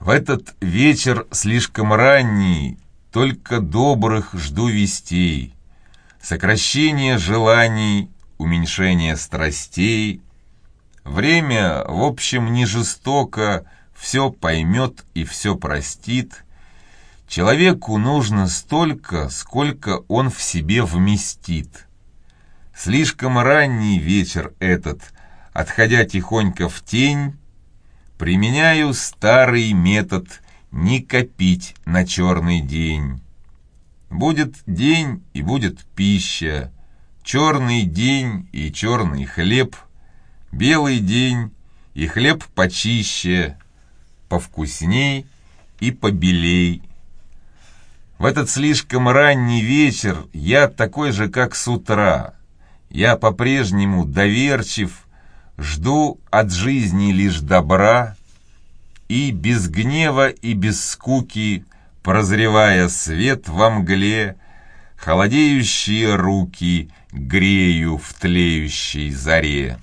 В этот вечер слишком ранний Только добрых жду вестей, Сокращение желаний, Уменьшение страстей. Время, в общем, не жестоко, Все поймет и все простит. Человеку нужно столько, Сколько он в себе вместит. Слишком ранний вечер этот, Отходя тихонько в тень, Применяю старый метод не копить на черный день. Будет день и будет пища, черный день и черный хлеб, белый день и хлеб почище, повкусней и побелей. В этот слишком ранний вечер я такой же, как с утра. Я по-прежнему доверчив, Жду от жизни лишь добра, И без гнева и без скуки, Прозревая свет во мгле, Холодеющие руки Грею в тлеющей заре.